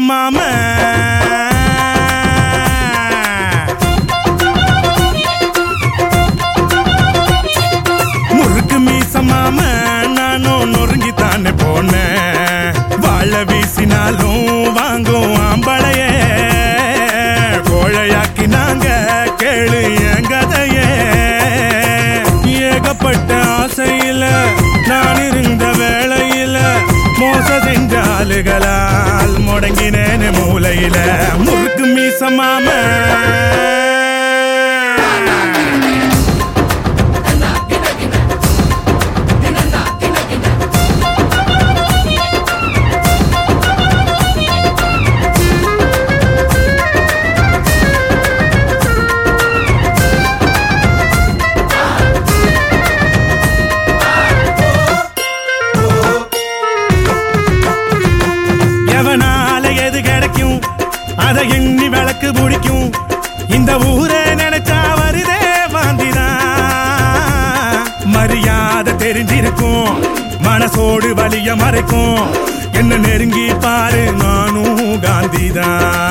மாம முறுக்கு மீச மாம நானும் நொறுங்கி தானே போனேன் வாழ வீசினாலும் வாங்கும் ஆம்பளைய. கோழையாக்கி நாங்க கேளு என் கதையே. ஏகப்பட்ட ஆசையில நான் இருந்த வேளையில மோச செஞ்சாலுகளா முறுக்கு மீச மனசோடு வலிய மறைக்கும் என்ன நெருங்கி பாரு நானும் காந்திதான்.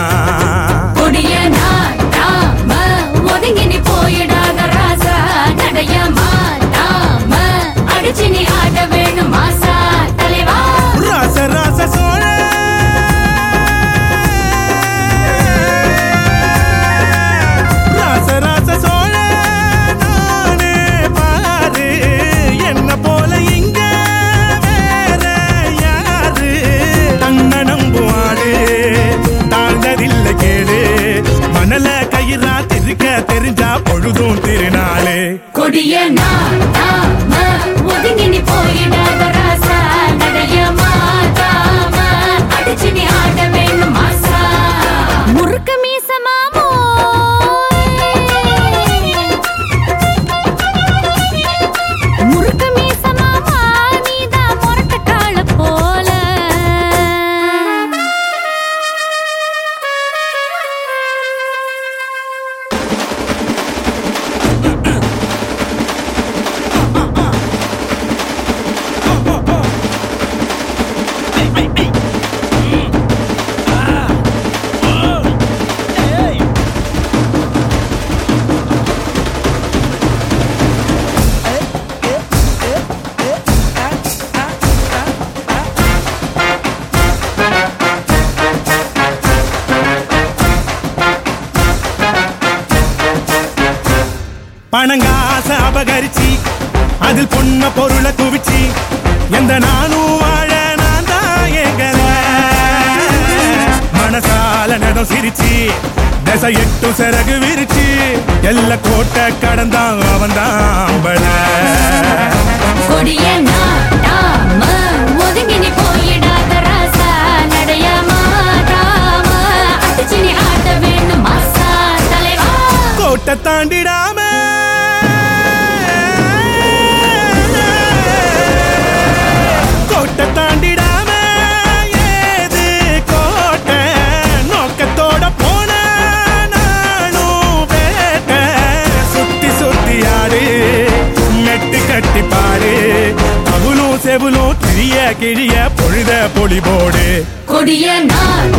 கொடிய நாட்டாம பணங்காச அபகரிச்சு அதில் பொண்ண பொருளை குவிச்சு எந்த நானும் வாழ நான் தான் ஏங்கல. மனசால நடம் சிரிச்சு தசை எட்டு சிறகு விரிச்சு எல்ல கோட்டை கடந்தான் அவன் தான் கொடிய நாட்டாம ஒதுங்கி நீ போயிடாத ராசா நடைய மாட்டாம அடிச்சு நீ ஆட வேணும் மாசா தலைவா? கோட்டை தாண்டிடாம கிழிய கிழிய பொழுத பொலிபோடு கொடிய நான்